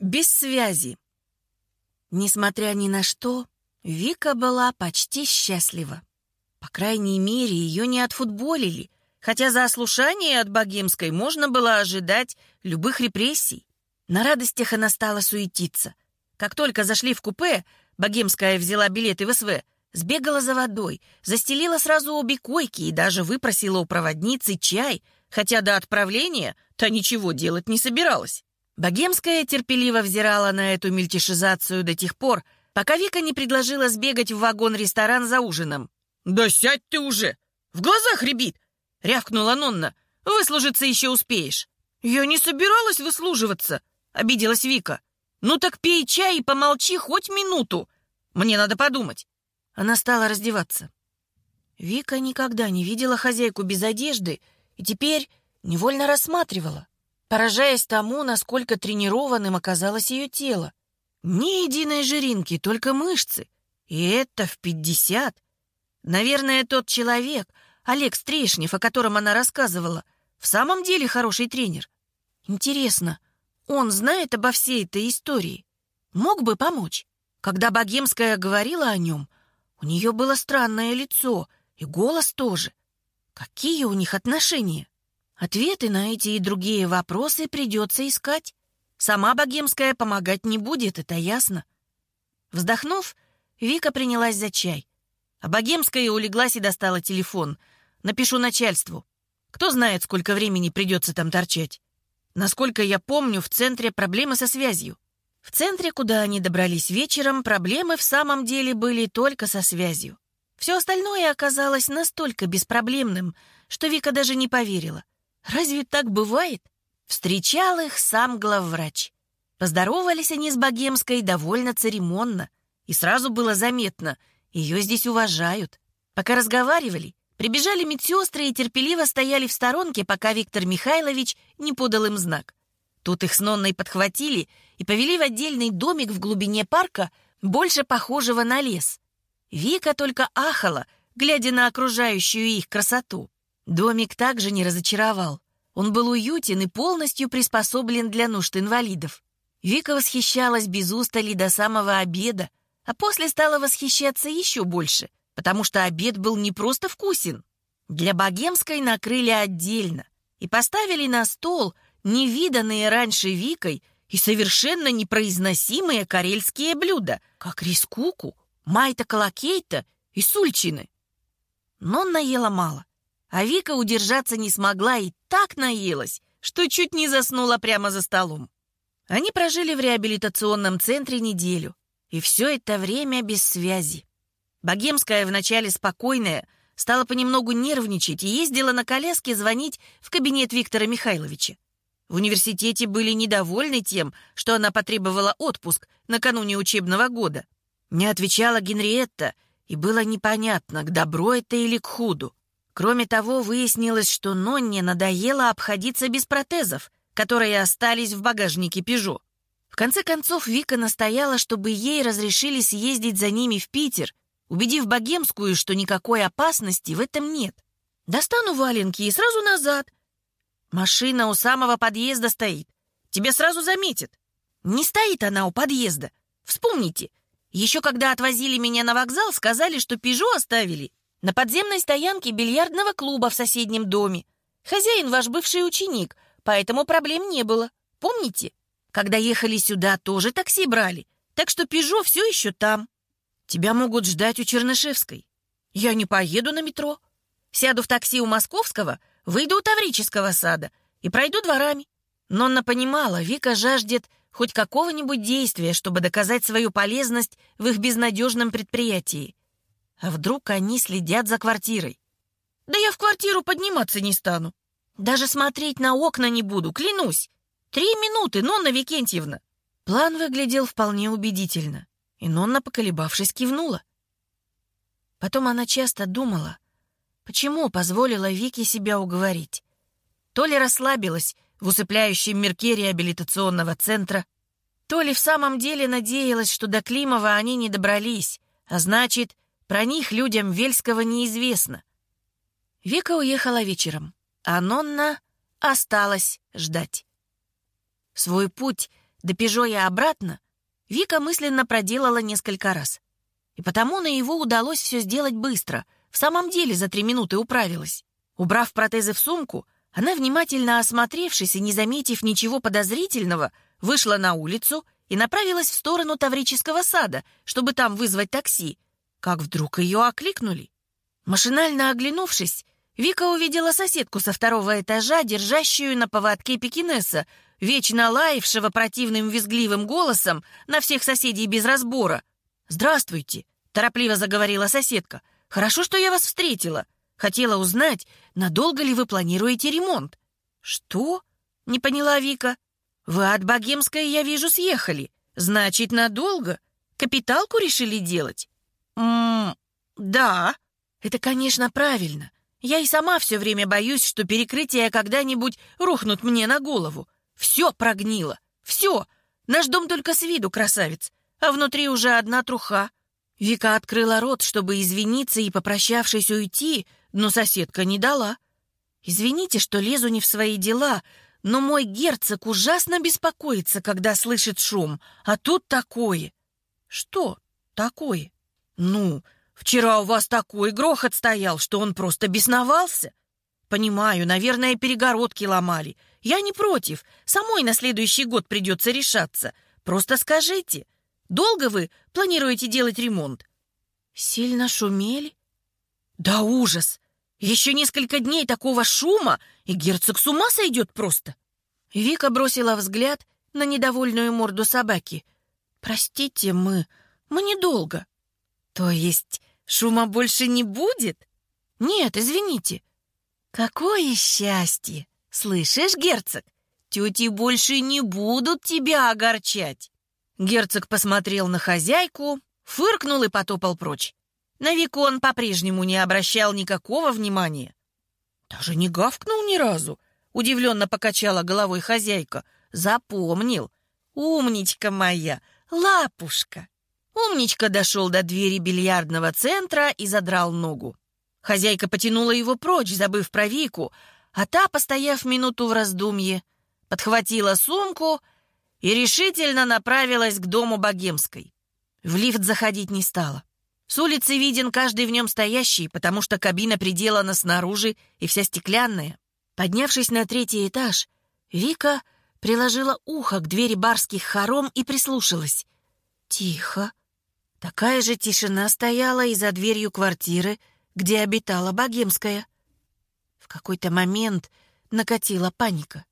Без связи. Несмотря ни на что, Вика была почти счастлива. По крайней мере, ее не отфутболили, хотя за ослушание от богемской можно было ожидать любых репрессий. На радостях она стала суетиться. Как только зашли в купе, богемская взяла билеты в СВ, сбегала за водой, застелила сразу обе койки и даже выпросила у проводницы чай, хотя до отправления та ничего делать не собиралась. Богемская терпеливо взирала на эту мельтешизацию до тех пор, пока Вика не предложила сбегать в вагон-ресторан за ужином. «Да сядь ты уже! В глазах рябит!» — рявкнула Нонна. «Выслужиться еще успеешь». «Я не собиралась выслуживаться», — обиделась Вика. «Ну так пей чай и помолчи хоть минуту. Мне надо подумать». Она стала раздеваться. Вика никогда не видела хозяйку без одежды и теперь невольно рассматривала, поражаясь тому, насколько тренированным оказалось ее тело. Ни единой жиринки, только мышцы. И это в пятьдесят. Наверное, тот человек, Олег Стрешнев, о котором она рассказывала, в самом деле хороший тренер. Интересно, он знает обо всей этой истории? Мог бы помочь? Когда Богемская говорила о нем, у нее было странное лицо, и голос тоже. Какие у них отношения? Ответы на эти и другие вопросы придется искать. Сама Богемская помогать не будет, это ясно. Вздохнув, Вика принялась за чай. А Богемская улеглась и достала телефон. Напишу начальству. Кто знает, сколько времени придется там торчать. Насколько я помню, в центре проблемы со связью. В центре, куда они добрались вечером, проблемы в самом деле были только со связью. Все остальное оказалось настолько беспроблемным, что Вика даже не поверила. Разве так бывает? Встречал их сам главврач. Поздоровались они с Богемской довольно церемонно. И сразу было заметно, ее здесь уважают. Пока разговаривали, прибежали медсестры и терпеливо стояли в сторонке, пока Виктор Михайлович не подал им знак. Тут их с Нонной подхватили и повели в отдельный домик в глубине парка, больше похожего на лес. Вика только ахала, глядя на окружающую их красоту. Домик также не разочаровал. Он был уютен и полностью приспособлен для нужд инвалидов. Вика восхищалась без устали до самого обеда, а после стала восхищаться еще больше, потому что обед был не просто вкусен. Для богемской накрыли отдельно и поставили на стол невиданные раньше Викой и совершенно непроизносимые карельские блюда, как рискуку, майта колокейта и сульчины. Но наела мало, а Вика удержаться не смогла и так наелась, что чуть не заснула прямо за столом. Они прожили в реабилитационном центре неделю, и все это время без связи. Богемская, вначале спокойная, стала понемногу нервничать и ездила на коляске звонить в кабинет Виктора Михайловича. В университете были недовольны тем, что она потребовала отпуск накануне учебного года. Не отвечала Генриетта, и было непонятно, к добру это или к худу. Кроме того, выяснилось, что Нонне надоело обходиться без протезов, которые остались в багажнике «Пежо». В конце концов, Вика настояла, чтобы ей разрешили съездить за ними в Питер, убедив Богемскую, что никакой опасности в этом нет. «Достану валенки и сразу назад», Машина у самого подъезда стоит. Тебя сразу заметят. Не стоит она у подъезда. Вспомните, еще когда отвозили меня на вокзал, сказали, что «Пежо» оставили на подземной стоянке бильярдного клуба в соседнем доме. Хозяин ваш бывший ученик, поэтому проблем не было. Помните? Когда ехали сюда, тоже такси брали. Так что «Пежо» все еще там. Тебя могут ждать у Чернышевской. Я не поеду на метро. Сяду в такси у Московского — Выйду у Таврического сада и пройду дворами. Нонна понимала, Вика жаждет хоть какого-нибудь действия, чтобы доказать свою полезность в их безнадежном предприятии. А вдруг они следят за квартирой? Да я в квартиру подниматься не стану. Даже смотреть на окна не буду, клянусь. Три минуты, Нонна Викентьевна. План выглядел вполне убедительно, и Нонна, поколебавшись, кивнула. Потом она часто думала, Почему позволила Вике себя уговорить? То ли расслабилась в усыпляющем мирке реабилитационного центра, то ли в самом деле надеялась, что до Климова они не добрались, а значит, про них людям Вельского неизвестно. Вика уехала вечером, а Нонна осталась ждать. Свой путь до Пежо и обратно Вика мысленно проделала несколько раз. И потому на его удалось все сделать быстро. В самом деле за три минуты управилась. Убрав протезы в сумку, она, внимательно осмотревшись и не заметив ничего подозрительного, вышла на улицу и направилась в сторону Таврического сада, чтобы там вызвать такси, как вдруг ее окликнули. Машинально оглянувшись, Вика увидела соседку со второго этажа, держащую на поводке пекинеса, вечно лаявшего противным визгливым голосом на всех соседей без разбора. «Здравствуйте», — торопливо заговорила соседка. «Хорошо, что я вас встретила. Хотела узнать, надолго ли вы планируете ремонт». «Что?» — не поняла Вика. «Вы от Богемской, я вижу, съехали. Значит, надолго? Капиталку решили делать?» «Ммм, да. Это, конечно, правильно. Я и сама все время боюсь, что перекрытия когда-нибудь рухнут мне на голову. Все прогнило. Все. Наш дом только с виду красавец, а внутри уже одна труха. Вика открыла рот, чтобы извиниться и, попрощавшись, уйти, но соседка не дала. «Извините, что лезу не в свои дела, но мой герцог ужасно беспокоится, когда слышит шум, а тут такое». «Что такое?» «Ну, вчера у вас такой грохот стоял, что он просто бесновался». «Понимаю, наверное, перегородки ломали. Я не против. Самой на следующий год придется решаться. Просто скажите, долго вы планируете делать ремонт?» «Сильно шумели?» «Да ужас! Еще несколько дней такого шума, и герцог с ума сойдет просто!» Вика бросила взгляд на недовольную морду собаки. «Простите, мы... мы недолго». «То есть шума больше не будет?» «Нет, извините». «Какое счастье! Слышишь, герцог? Тети больше не будут тебя огорчать!» Герцог посмотрел на хозяйку, фыркнул и потопал прочь. На Вику он по-прежнему не обращал никакого внимания. «Даже не гавкнул ни разу», — удивленно покачала головой хозяйка. «Запомнил. Умничка моя, лапушка». Умничка дошел до двери бильярдного центра и задрал ногу. Хозяйка потянула его прочь, забыв про Вику, а та, постояв минуту в раздумье, подхватила сумку и решительно направилась к дому Богемской. В лифт заходить не стала. С улицы виден каждый в нем стоящий, потому что кабина приделана снаружи и вся стеклянная. Поднявшись на третий этаж, Вика приложила ухо к двери барских хором и прислушалась. Тихо. Такая же тишина стояла и за дверью квартиры, где обитала Богемская. В какой-то момент накатила паника.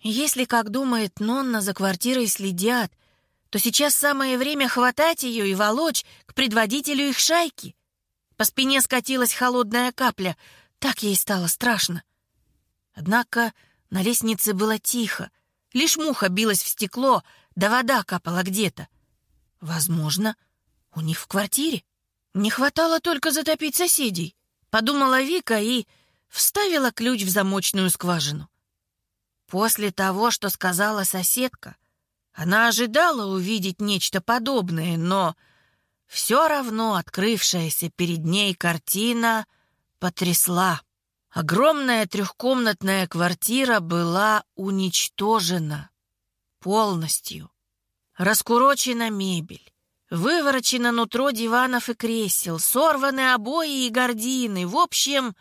Если, как думает Нонна, за квартирой следят, то сейчас самое время хватать ее и волочь к предводителю их шайки. По спине скатилась холодная капля, так ей стало страшно. Однако на лестнице было тихо, лишь муха билась в стекло, да вода капала где-то. Возможно, у них в квартире. Не хватало только затопить соседей, подумала Вика и вставила ключ в замочную скважину. После того, что сказала соседка, она ожидала увидеть нечто подобное, но все равно открывшаяся перед ней картина потрясла. Огромная трехкомнатная квартира была уничтожена полностью. Раскурочена мебель, выворочено нутро диванов и кресел, сорваны обои и гардины. В общем,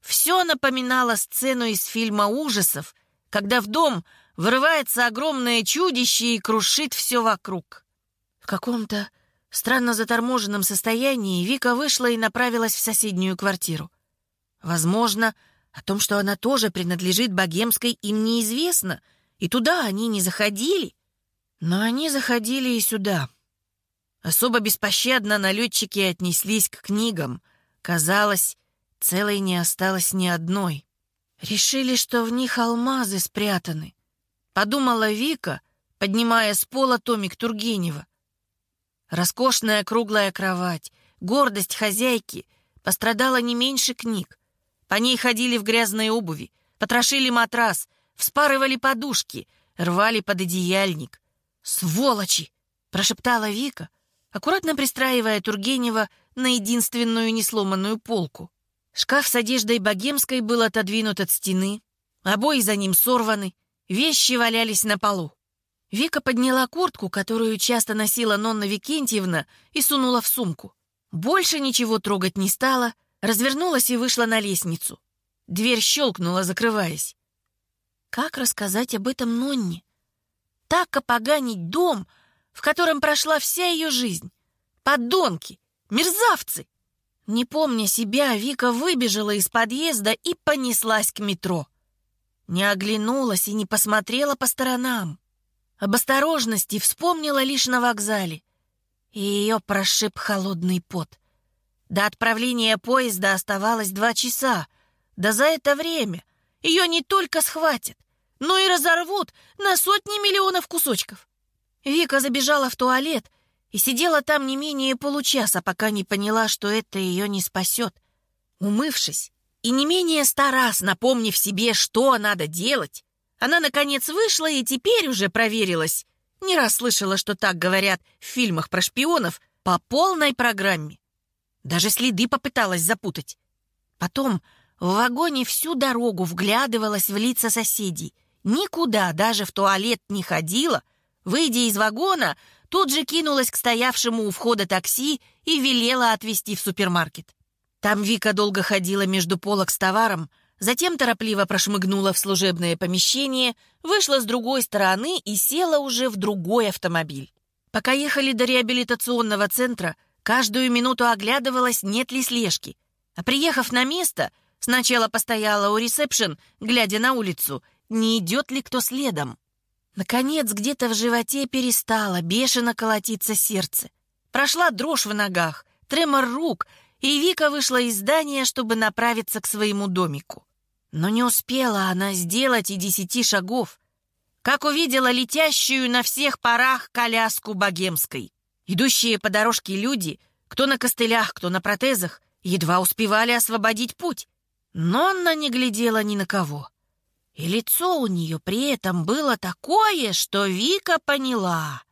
все напоминало сцену из фильма ужасов, когда в дом вырывается огромное чудище и крушит все вокруг. В каком-то странно заторможенном состоянии Вика вышла и направилась в соседнюю квартиру. Возможно, о том, что она тоже принадлежит богемской, им неизвестно, и туда они не заходили. Но они заходили и сюда. Особо беспощадно налетчики отнеслись к книгам. Казалось, целой не осталось ни одной. Решили, что в них алмазы спрятаны. Подумала Вика, поднимая с пола томик Тургенева. Роскошная круглая кровать, гордость хозяйки пострадала не меньше книг. По ней ходили в грязной обуви, потрошили матрас, вспарывали подушки, рвали пододеяльник. «Сволочи!» — прошептала Вика, аккуратно пристраивая Тургенева на единственную несломанную полку. Шкаф с одеждой богемской был отодвинут от стены, обои за ним сорваны, вещи валялись на полу. Вика подняла куртку, которую часто носила Нонна Викентьевна, и сунула в сумку. Больше ничего трогать не стала, развернулась и вышла на лестницу. Дверь щелкнула, закрываясь. Как рассказать об этом Нонне? Так опоганить дом, в котором прошла вся ее жизнь. Подонки, мерзавцы. Не помня себя, Вика выбежала из подъезда и понеслась к метро. Не оглянулась и не посмотрела по сторонам. Об осторожности вспомнила лишь на вокзале. И ее прошиб холодный пот. До отправления поезда оставалось два часа. Да за это время ее не только схватят, но и разорвут на сотни миллионов кусочков. Вика забежала в туалет и сидела там не менее получаса, пока не поняла, что это ее не спасет. Умывшись и не менее ста раз напомнив себе, что надо делать, она, наконец, вышла и теперь уже проверилась. Не раз слышала, что так говорят в фильмах про шпионов по полной программе. Даже следы попыталась запутать. Потом в вагоне всю дорогу вглядывалась в лица соседей. Никуда, даже в туалет не ходила. Выйдя из вагона, тут же кинулась к стоявшему у входа такси и велела отвезти в супермаркет. Там Вика долго ходила между полок с товаром, Затем торопливо прошмыгнула в служебное помещение, вышла с другой стороны и села уже в другой автомобиль. Пока ехали до реабилитационного центра, каждую минуту оглядывалась, нет ли слежки. А приехав на место, сначала постояла у ресепшн, глядя на улицу, не идет ли кто следом. Наконец, где-то в животе перестало бешено колотиться сердце. Прошла дрожь в ногах, тремор рук, и Вика вышла из здания, чтобы направиться к своему домику. Но не успела она сделать и десяти шагов, как увидела летящую на всех парах коляску богемской. Идущие по дорожке люди, кто на костылях, кто на протезах, едва успевали освободить путь. Но она не глядела ни на кого. И лицо у нее при этом было такое, что Вика поняла.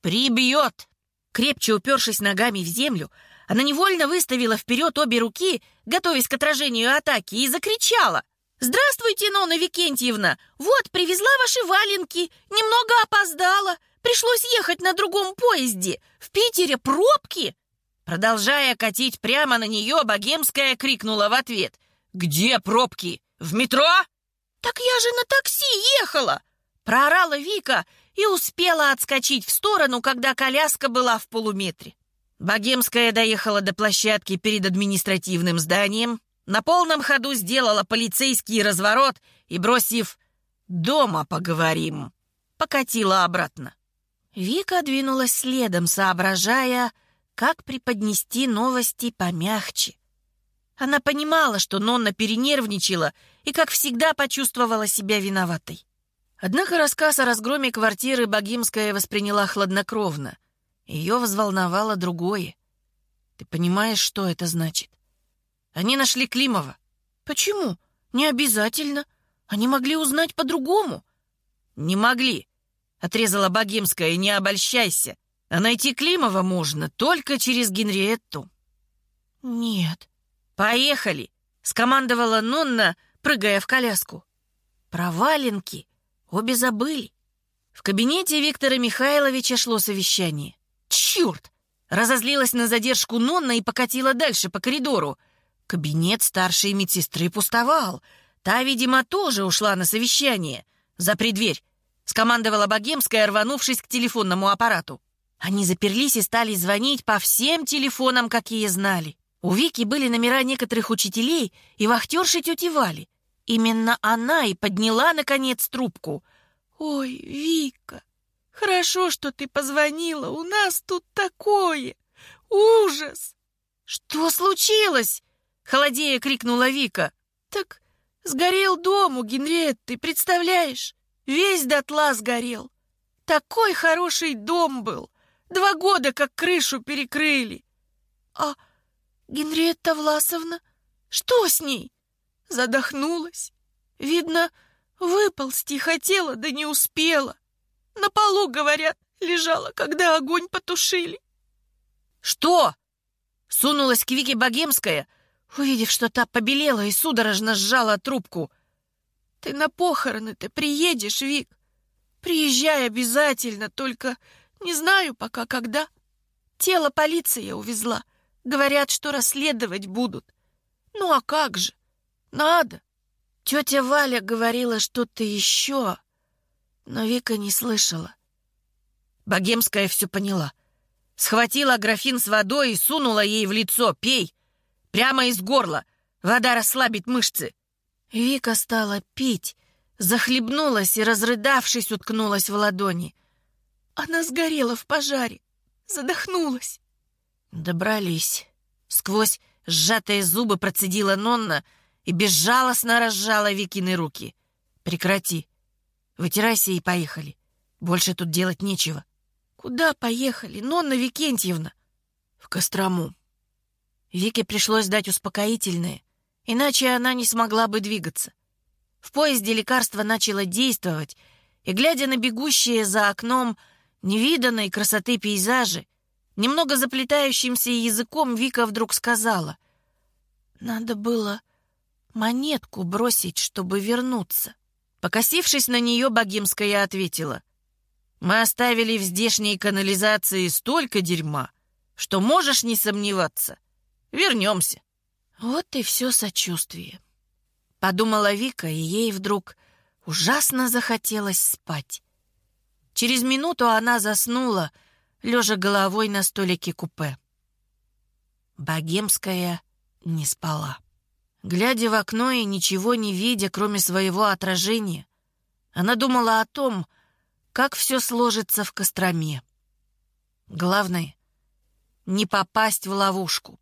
«Прибьет!» Крепче упершись ногами в землю, она невольно выставила вперед обе руки, готовясь к отражению атаки, и закричала. «Здравствуйте, Нона Викентьевна! Вот, привезла ваши валенки. Немного опоздала. Пришлось ехать на другом поезде. В Питере пробки!» Продолжая катить прямо на нее, Богемская крикнула в ответ. «Где пробки? В метро?» «Так я же на такси ехала!» Проорала Вика и успела отскочить в сторону, когда коляска была в полуметре. Богемская доехала до площадки перед административным зданием, на полном ходу сделала полицейский разворот и, бросив «дома поговорим», покатила обратно. Вика двинулась следом, соображая, как преподнести новости помягче. Она понимала, что Нонна перенервничала и, как всегда, почувствовала себя виноватой. Однако рассказ о разгроме квартиры Богимская восприняла хладнокровно. Ее взволновало другое. Ты понимаешь, что это значит? Они нашли Климова. Почему? Не обязательно. Они могли узнать по-другому. Не могли, отрезала Богемская, не обольщайся. А найти Климова можно только через Генриетту. Нет. Поехали, скомандовала Нонна, прыгая в коляску. Про валенки обе забыли. В кабинете Виктора Михайловича шло совещание. Черт! Разозлилась на задержку Нонна и покатила дальше по коридору. Кабинет старшей медсестры пустовал. Та, видимо, тоже ушла на совещание. «Запри дверь!» — скомандовала Богемская, рванувшись к телефонному аппарату. Они заперлись и стали звонить по всем телефонам, какие знали. У Вики были номера некоторых учителей и вахтерши тети Вали. Именно она и подняла, наконец, трубку. «Ой, Вика, хорошо, что ты позвонила. У нас тут такое! Ужас!» «Что случилось?» Холодея крикнула Вика. «Так сгорел дом у Генриетты, представляешь? Весь дотла сгорел. Такой хороший дом был. Два года как крышу перекрыли. А Генриетта Власовна, что с ней? Задохнулась. Видно, выползти хотела, да не успела. На полу, говорят, лежала, когда огонь потушили. «Что?» Сунулась к Вике Богемская, увидев, что та побелела и судорожно сжала трубку. «Ты на похороны ты приедешь, Вик? Приезжай обязательно, только не знаю пока когда. Тело полиция увезла. Говорят, что расследовать будут. Ну а как же? Надо. Тетя Валя говорила что-то еще, но Вика не слышала. Богемская все поняла. Схватила графин с водой и сунула ей в лицо. «Пей! Прямо из горла! Вода расслабит мышцы!» Вика стала пить, захлебнулась и, разрыдавшись, уткнулась в ладони. Она сгорела в пожаре, задохнулась. Добрались. Сквозь сжатые зубы процедила Нонна и безжалостно разжала Викины руки. «Прекрати. Вытирайся и поехали. Больше тут делать нечего». «Куда поехали, Нонна Викентьевна?» «В Кострому». Вике пришлось дать успокоительное, иначе она не смогла бы двигаться. В поезде лекарство начало действовать, и, глядя на бегущие за окном невиданной красоты пейзажи, немного заплетающимся языком Вика вдруг сказала, «Надо было монетку бросить, чтобы вернуться». Покосившись на нее, Богимская ответила, «Мы оставили в здешней канализации столько дерьма, что можешь не сомневаться. Вернемся». Вот и все сочувствие. Подумала Вика, и ей вдруг ужасно захотелось спать. Через минуту она заснула, лежа головой на столике купе. Богемская не спала. Глядя в окно и ничего не видя, кроме своего отражения, она думала о том, как все сложится в Костроме. Главное — не попасть в ловушку.